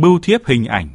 bưu thiếp hình ảnh.